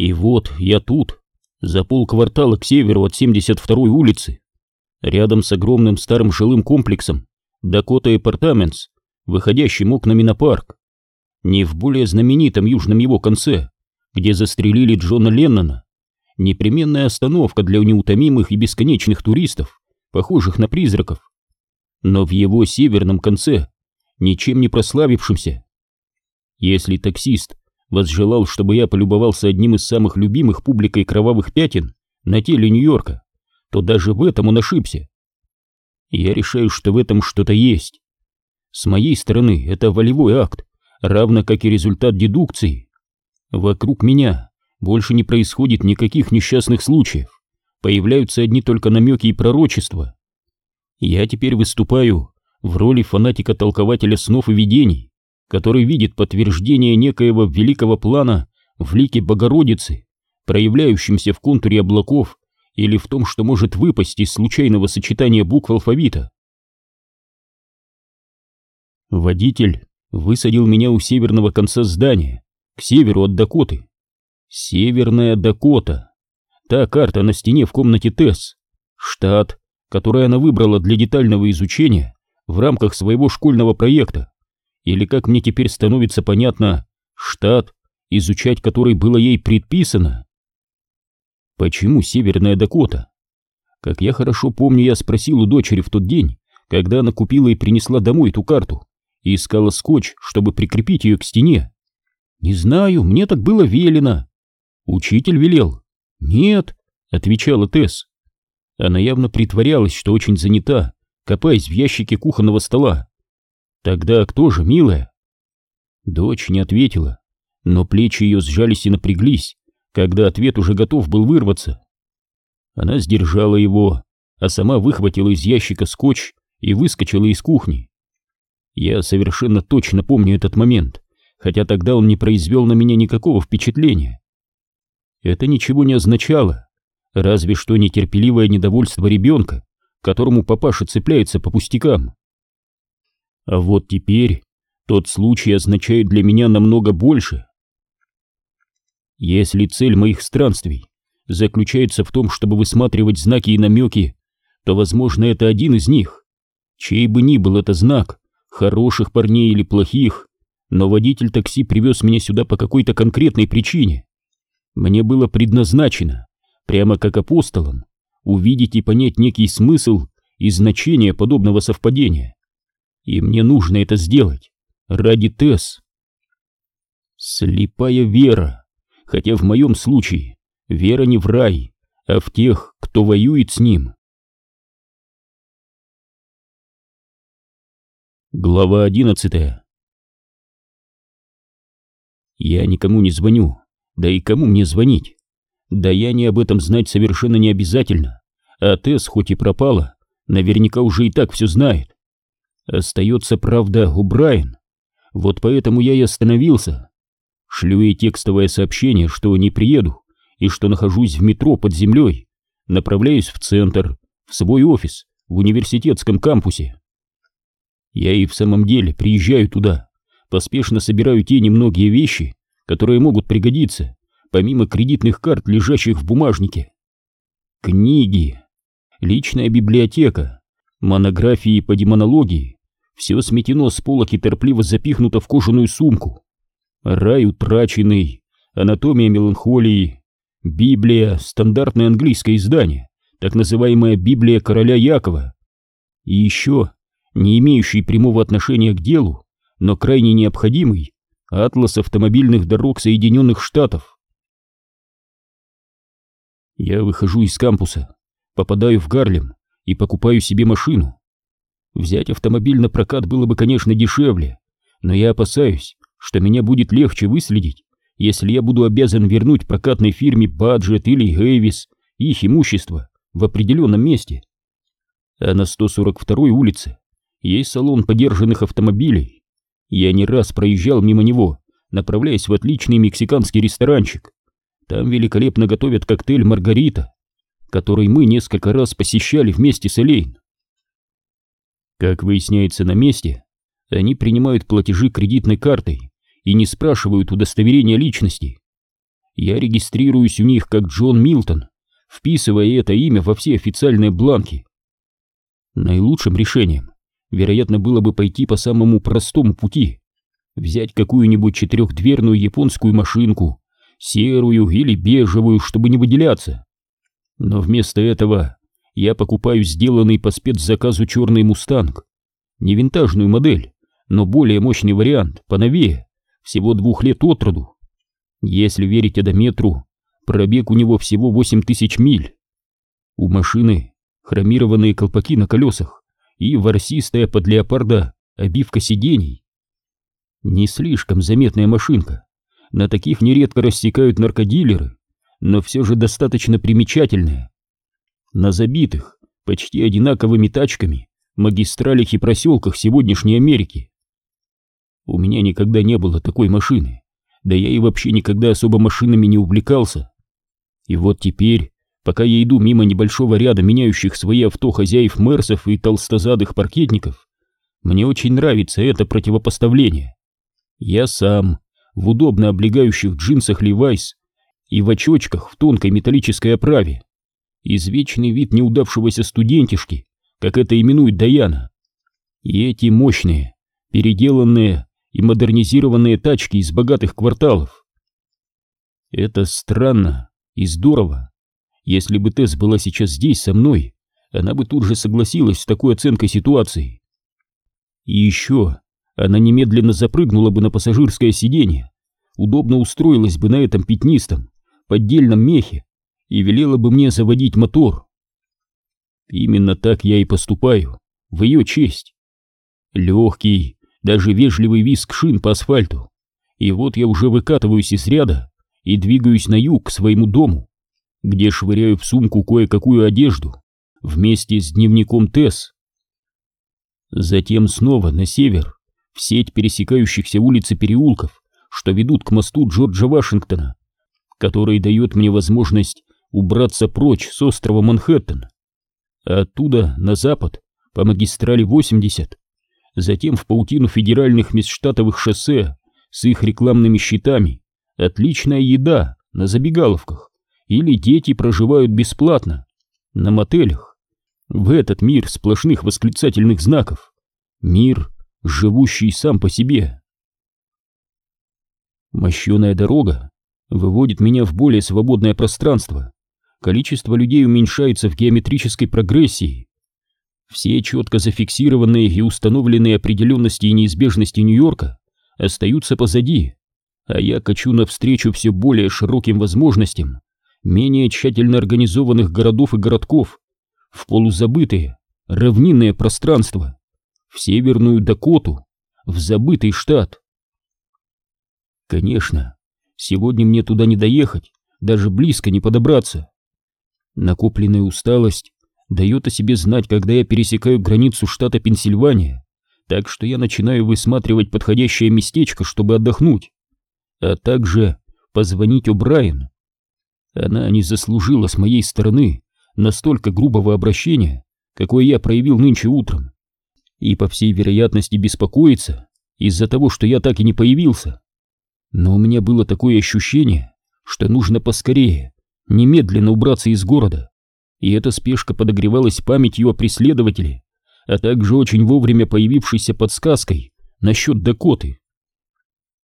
И вот я тут, за полквартала к северу от 72-й улицы, рядом с огромным старым жилым комплексом Дакота Апартаментс, выходящим окнами на парк. Не в более знаменитом южном его конце, где застрелили Джона Леннона, непременная остановка для неутомимых и бесконечных туристов, похожих на призраков, но в его северном конце, ничем не прославившемся. Если таксист возжелал, чтобы я полюбовался одним из самых любимых публикой кровавых пятен на теле Нью-Йорка, то даже в этом он ошибся. Я решаю, что в этом что-то есть. С моей стороны это волевой акт, равно как и результат дедукции. Вокруг меня больше не происходит никаких несчастных случаев, появляются одни только намеки и пророчества. Я теперь выступаю в роли фанатика-толкователя снов и видений, который видит подтверждение некоего великого плана в лике Богородицы, проявляющемся в контуре облаков или в том, что может выпасть из случайного сочетания букв алфавита. Водитель высадил меня у северного конца здания, к северу от Дакоты. Северная Дакота. Та карта на стене в комнате Тесс. Штат, который она выбрала для детального изучения в рамках своего школьного проекта. Или, как мне теперь становится понятно, штат, изучать который было ей предписано. Почему Северная Дакота? Как я хорошо помню, я спросил у дочери в тот день, когда она купила и принесла домой эту карту, и искала скотч, чтобы прикрепить ее к стене. Не знаю, мне так было велено. Учитель велел. Нет, отвечала Тесс. Она явно притворялась, что очень занята, копаясь в ящике кухонного стола. Тогда кто же, милая? Дочь не ответила, но плечи ее сжались и напряглись, когда ответ уже готов был вырваться. Она сдержала его, а сама выхватила из ящика скотч и выскочила из кухни. Я совершенно точно помню этот момент, хотя тогда он не произвел на меня никакого впечатления. Это ничего не означало, разве что нетерпеливое недовольство ребенка, которому папаша цепляется по пустякам. А вот теперь тот случай означает для меня намного больше. Если цель моих странствий заключается в том, чтобы высматривать знаки и намеки, то, возможно, это один из них. Чей бы ни был это знак, хороших парней или плохих, но водитель такси привез меня сюда по какой-то конкретной причине. Мне было предназначено, прямо как апостолам, увидеть и понять некий смысл и значение подобного совпадения. И мне нужно это сделать ради Тесс. Слепая вера хотя в моем случае вера не в рай, а в тех, кто воюет с ним. Глава одиннадцатая Я никому не звоню, да и кому мне звонить? Да я не об этом знать совершенно не обязательно, а Тесс хоть и пропала, наверняка уже и так все знает. Остается правда у Брайан, вот поэтому я и остановился, Шлю ей текстовое сообщение, что не приеду и что нахожусь в метро под землей. Направляюсь в центр, в свой офис, в университетском кампусе. Я и в самом деле приезжаю туда, поспешно собираю те немногие вещи, которые могут пригодиться, помимо кредитных карт, лежащих в бумажнике. Книги, личная библиотека, монографии по демонологии, все сметено с полок и торпливо запихнуто в кожаную сумку. Рай утраченный, анатомия меланхолии, Библия, стандартное английское издание, так называемая Библия короля Якова. И еще, не имеющий прямого отношения к делу, но крайне необходимый, атлас автомобильных дорог Соединенных Штатов. Я выхожу из кампуса, попадаю в Гарлем и покупаю себе машину. Взять автомобиль на прокат было бы, конечно, дешевле, но я опасаюсь, что меня будет легче выследить, если я буду обязан вернуть прокатной фирме Баджет или Гэвис их имущество в определенном месте. А на 142-й улице есть салон подержанных автомобилей. Я не раз проезжал мимо него, направляясь в отличный мексиканский ресторанчик. Там великолепно готовят коктейль «Маргарита», который мы несколько раз посещали вместе с Элейн. Как выясняется на месте, они принимают платежи кредитной картой и не спрашивают удостоверения личности. я регистрируюсь у них как Джон Милтон, вписывая это имя во все официальные бланки. Наилучшим решением, вероятно, было бы пойти по самому простому пути, взять какую-нибудь четырехдверную японскую машинку, серую или бежевую, чтобы не выделяться. Но вместо этого я покупаю сделанный по спецзаказу черный мустанг, не винтажную модель, но более мощный вариант, поновее, всего двух лет от роду. Если верить одометру, пробег у него всего 8000 миль. У машины хромированные колпаки на колесах и ворсистая под леопарда обивка сидений. Не слишком заметная машинка, на таких нередко рассекают наркодилеры, но все же достаточно примечательная. На забитых, почти одинаковыми тачками, магистралях и проселках сегодняшней Америки. У меня никогда не было такой машины, да я и вообще никогда особо машинами не увлекался. И вот теперь, пока я иду мимо небольшого ряда меняющих свои авто хозяев Мерсов и толстозадых паркетников, мне очень нравится это противопоставление. Я сам, в удобно облегающих джинсах Левайс и в очочках в тонкой металлической оправе, извечный вид неудавшегося студентишки, как это именует Даяна. И эти мощные, переделанные и модернизированные тачки из богатых кварталов. Это странно и здорово. Если бы Тесс была сейчас здесь со мной, она бы тут же согласилась с такой оценкой ситуации. И еще она немедленно запрыгнула бы на пассажирское сиденье, удобно устроилась бы на этом пятнистом, поддельном мехе и велела бы мне заводить мотор. Именно так я и поступаю, в ее честь. Легкий, даже вежливый визг шин по асфальту. И вот я уже выкатываюсь из ряда и двигаюсь на юг к своему дому, где швыряю в сумку кое-какую одежду вместе с дневником Тесс. Затем снова на север, в сеть пересекающихся улиц и переулков, что ведут к мосту Джорджа Вашингтона, который дает мне возможность убраться прочь с острова Манхэттен. Оттуда на запад по магистрали 80 затем в паутину федеральных межштатовых шоссе с их рекламными щитами, отличная еда на забегаловках, или дети проживают бесплатно на мотелях. В этот мир сплошных восклицательных знаков. Мир, живущий сам по себе. Мощеная дорога выводит меня в более свободное пространство. Количество людей уменьшается в геометрической прогрессии. Все четко зафиксированные и установленные определенности и неизбежности Нью-Йорка остаются позади, а я качу навстречу все более широким возможностям менее тщательно организованных городов и городков в полузабытые равнинное пространство, в Северную Дакоту, в забытый штат. Конечно, сегодня мне туда не доехать, даже близко не подобраться. Накопленная усталость дает о себе знать, когда я пересекаю границу штата Пенсильвания, так что я начинаю высматривать подходящее местечко, чтобы отдохнуть, а также позвонить О'Брайен. Она не заслужила с моей стороны настолько грубого обращения, какое я проявил нынче утром, и, по всей вероятности, беспокоится из-за того, что я так и не появился. Но у меня было такое ощущение, что нужно поскорее, немедленно убраться из города, и эта спешка подогревалась памятью о преследователе, а также очень вовремя появившейся подсказкой насчет Дакоты.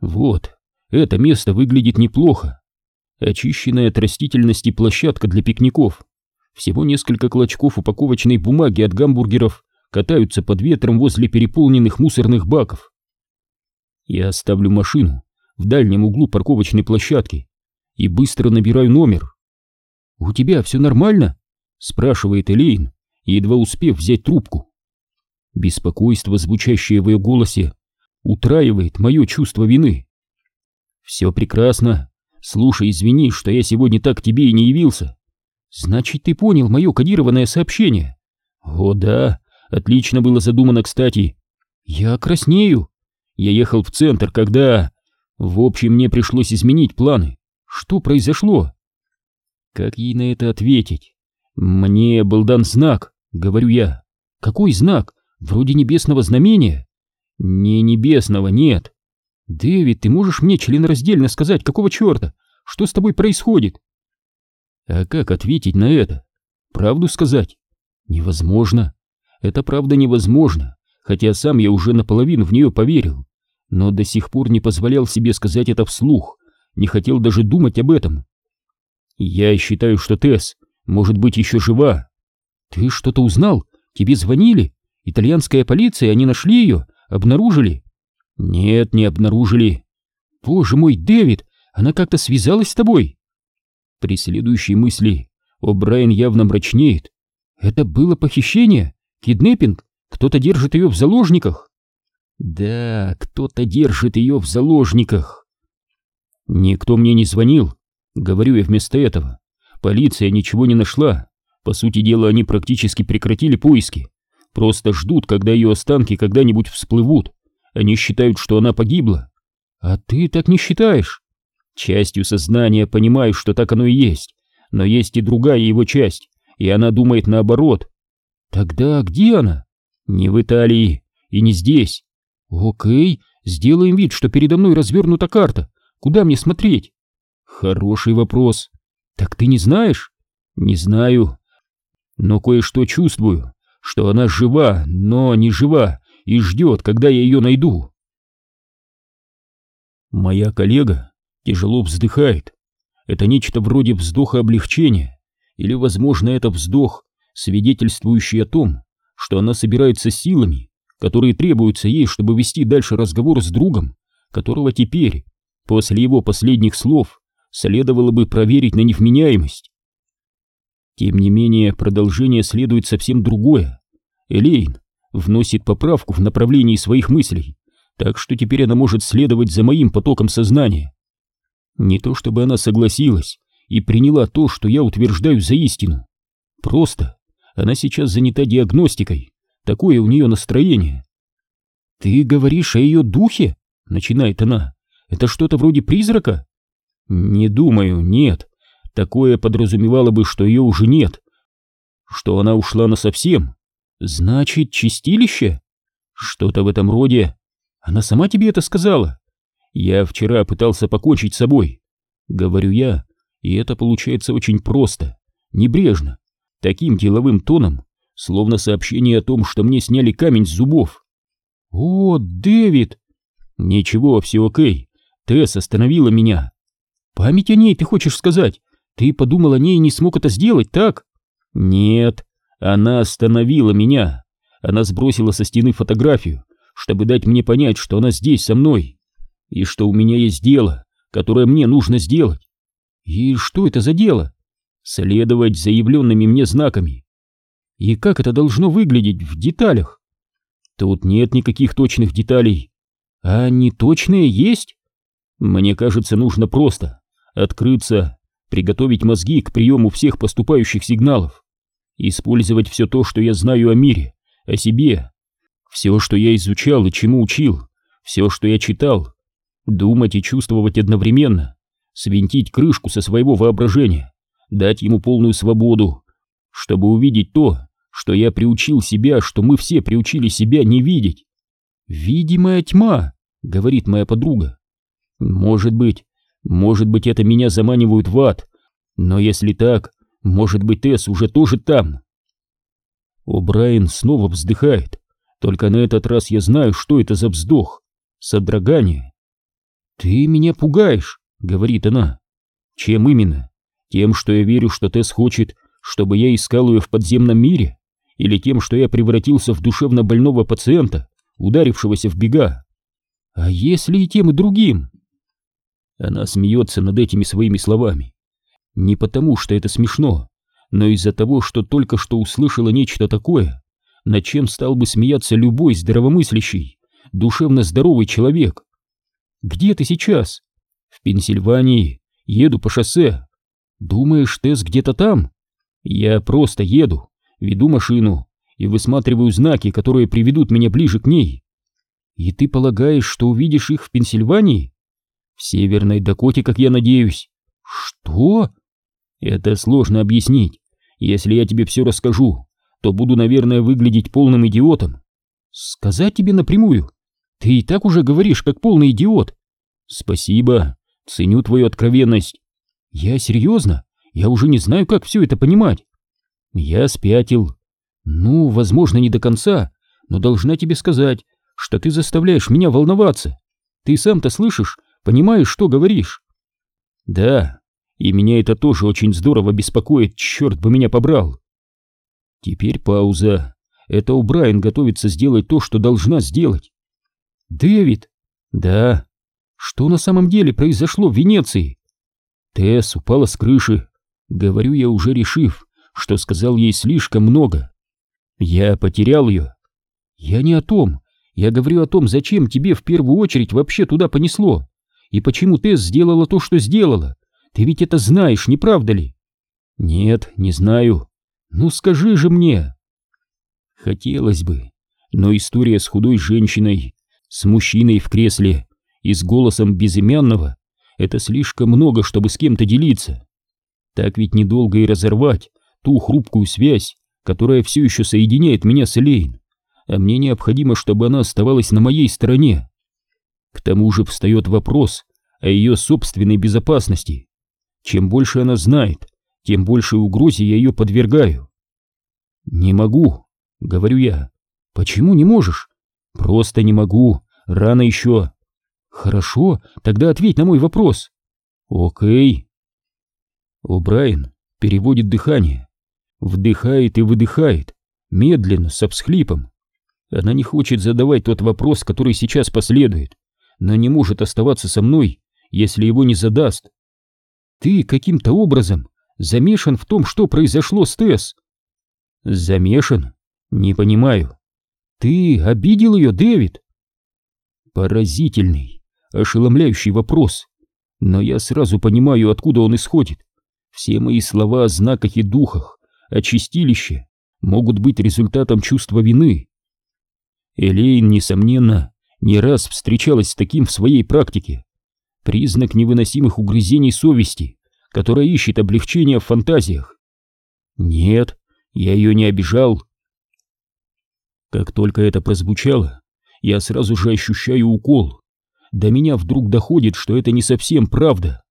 Вот, это место выглядит неплохо. Очищенная от растительности площадка для пикников. Всего несколько клочков упаковочной бумаги от гамбургеров катаются под ветром возле переполненных мусорных баков. Я оставлю машину в дальнем углу парковочной площадки и быстро набираю номер. «У тебя все нормально?» спрашивает Элейн, едва успев взять трубку. Беспокойство, звучащее в ее голосе, утраивает мое чувство вины. «Все прекрасно. Слушай, извини, что я сегодня так к тебе и не явился. Значит, ты понял мое кодированное сообщение?» «О, да. Отлично было задумано, кстати. Я краснею. Я ехал в центр, когда... В общем, мне пришлось изменить планы. Что произошло?» Как ей на это ответить? «Мне был дан знак», — говорю я. «Какой знак? Вроде небесного знамения?» «Не небесного, нет». «Дэвид, ты можешь мне членораздельно сказать, какого черта? Что с тобой происходит? А как ответить на это? Правду сказать? Невозможно. Это правда невозможно, хотя сам я уже наполовину в нее поверил, но до сих пор не позволял себе сказать это вслух, не хотел даже думать об этом. Я считаю, что Тесс может быть еще жива. Ты что-то узнал? Тебе звонили? Итальянская полиция, они нашли ее? Обнаружили? Нет, не обнаружили. Боже мой, Дэвид, она как-то связалась с тобой? При следующей мысли О'Брайен явно мрачнеет. Это было похищение? Киднеппинг? Кто-то держит ее в заложниках? Да, кто-то держит ее в заложниках. Никто мне не звонил, говорю я вместо этого. Полиция ничего не нашла. По сути дела, они практически прекратили поиски. Просто ждут, когда ее останки когда-нибудь всплывут. Они считают, что она погибла. А ты так не считаешь? Частью сознания понимаю, что так оно и есть. Но есть и другая его часть, и она думает наоборот. Тогда где она? Не в Италии и не здесь. Окей, сделаем вид, что передо мной развернута карта. Куда мне смотреть? Хороший вопрос. Так ты не знаешь? Не знаю. Но кое-что чувствую, что она жива, но не жива, и ждет, когда я ее найду. Моя коллега тяжело вздыхает. Это нечто вроде вздоха облегчения, или, возможно, это вздох, свидетельствующий о том, что она собирается силами, которые требуются ей, чтобы вести дальше разговор с другом, которого теперь, после его последних слов, следовало бы проверить на невменяемость. Тем не менее, продолжение следует совсем другое. Элейн вносит поправку в направлении своих мыслей, так что теперь она может следовать за моим потоком сознания. Не то чтобы она согласилась и приняла то, что я утверждаю за истину. Просто она сейчас занята диагностикой, такое у нее настроение. «Ты говоришь о ее духе?» — начинает она. «Это что-то вроде призрака?» «Не думаю, нет. Такое подразумевало бы, что ее уже нет. Что она ушла насовсем. Значит, чистилище? Что-то в этом роде. Она сама тебе это сказала? Я вчера пытался покончить с собой. Говорю я, и это получается очень просто, небрежно, таким деловым тоном, словно сообщение о том, что мне сняли камень с зубов. «О, Дэвид!» «Ничего, все окей. Тесс остановила меня». «Память о ней, ты хочешь сказать? Ты подумал о ней и не смог это сделать, так?» «Нет, она остановила меня. Она сбросила со стены фотографию, чтобы дать мне понять, что она здесь со мной, и что у меня есть дело, которое мне нужно сделать. И что это за дело? Следовать заявленными мне знаками. И как это должно выглядеть в деталях? Тут нет никаких точных деталей. А неточные есть? Мне кажется, нужно просто открыться, приготовить мозги к приему всех поступающих сигналов, использовать все то, что я знаю о мире, о себе, все, что я изучал и чему учил, все, что я читал, думать и чувствовать одновременно, свинтить крышку со своего воображения, дать ему полную свободу, чтобы увидеть то, что я приучил себя, что мы все приучили себя не видеть. «Видимая тьма», — говорит моя подруга. «Может быть, может быть, это меня заманивают в ад, но если так, может быть, Тесс уже тоже там». О'Брайен снова вздыхает, только на этот раз я знаю, что это за вздох, содрогание. «Ты меня пугаешь», — говорит она. «Чем именно? Тем, что я верю, что Тесс хочет, чтобы я искал ее в подземном мире? Или тем, что я превратился в душевно больного пациента, ударившегося в бега? А если и тем, и другим?» Она смеется над этими своими словами. Не потому, что это смешно, но из-за того, что только что услышала нечто такое, над чем стал бы смеяться любой здравомыслящий, душевно здоровый человек. Где ты сейчас? В Пенсильвании. Еду по шоссе. Думаешь, Тесс где-то там? Я просто еду, веду машину и высматриваю знаки, которые приведут меня ближе к ней. И ты полагаешь, что увидишь их в Пенсильвании? В Северной Дакоте, как я надеюсь. Что? Это сложно объяснить. Если я тебе все расскажу, то буду, наверное, выглядеть полным идиотом. Сказать тебе напрямую, ты и так уже говоришь, как полный идиот. Спасибо, ценю твою откровенность. Я серьезно? Я уже не знаю, как все это понимать. Я спятил. Ну, возможно, не до конца, но должна тебе сказать, что ты заставляешь меня волноваться. Ты сам-то слышишь, понимаешь, что говоришь? Да, и меня это тоже очень здорово беспокоит, черт бы меня побрал. Теперь пауза. Это у Брайан готовится сделать то, что должна сделать. Дэвид? Да. Что на самом деле произошло в Венеции? Тесс упала с крыши. Говорю я, уже решив, что сказал ей слишком много. Я потерял ее. Я не о том. Я говорю о том, зачем тебе в первую очередь вообще туда понесло. И почему Тесс сделала то, что сделала. Ты ведь это знаешь, не правда ли? Нет, не знаю. Ну скажи же мне. Хотелось бы, но история с худой женщиной, с мужчиной в кресле и с голосом безымянного — это слишком много, чтобы с кем-то делиться. Так ведь недолго и разорвать ту хрупкую связь, которая все еще соединяет меня с Элейн, а мне необходимо, чтобы она оставалась на моей стороне. К тому же встает вопрос о ее собственной безопасности. Чем больше она знает, тем больше угрозе я ее подвергаю. Не могу, — говорю я. «Почему не можешь?» «Просто не могу. Рано еще». «Хорошо, тогда ответь на мой вопрос». «Окей». О'Брайен переводит дыхание. Вдыхает и выдыхает, медленно, с всхлипом. Она не хочет задавать тот вопрос, который сейчас последует, но не может оставаться со мной, если его не задаст. «Ты каким-то образом замешан в том, что произошло с Тесс?» «Замешан?» «Не понимаю. Ты обидел ее, Дэвид?» Поразительный, ошеломляющий вопрос. Но я сразу понимаю, откуда он исходит. Все мои слова о знаках и духах, о чистилище, могут быть результатом чувства вины. Элейн, несомненно, не раз встречалась с таким в своей практике. Признак невыносимых угрызений совести, которая ищет облегчения в фантазиях. Нет, я ее не обижал, как только это прозвучало, я сразу же ощущаю укол. До меня вдруг доходит, что это не совсем правда.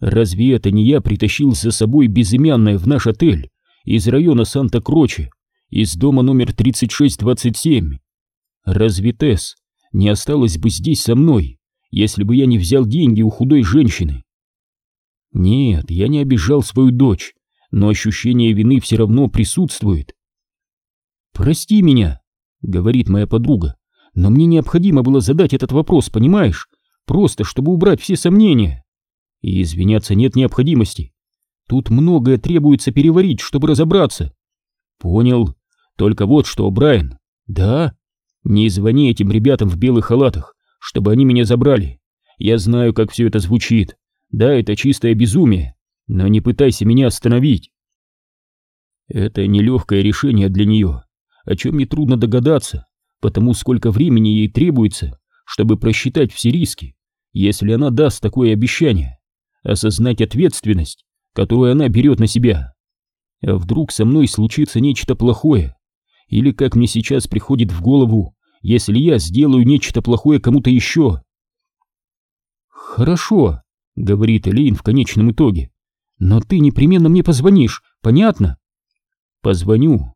Разве это не я притащил за собой безымянное в наш отель из района Санта-Кроче, из дома номер 3627? Разве Тесс не осталась бы здесь со мной, если бы я не взял деньги у худой женщины? Нет, я не обижал свою дочь, но ощущение вины все равно присутствует. «Прости меня», говорит моя подруга. Но мне необходимо было задать этот вопрос, понимаешь? Просто, чтобы убрать все сомнения. И извиняться нет необходимости. Тут многое требуется переварить, чтобы разобраться. Понял. Только вот что, Брайан. Да? Не звони этим ребятам в белых халатах, чтобы они меня забрали. Я знаю, как все это звучит. Да, это чистое безумие. Но не пытайся меня остановить. Это нелегкое решение для нее о чем нетрудно догадаться, потому сколько времени ей требуется, чтобы просчитать все риски, если она даст такое обещание, осознать ответственность, которую она берет на себя. А вдруг со мной случится нечто плохое, или, как мне сейчас приходит в голову, если я сделаю нечто плохое кому-то еще. «Хорошо», — говорит Элейн в конечном итоге, — «но ты непременно мне позвонишь, понятно?» «Позвоню,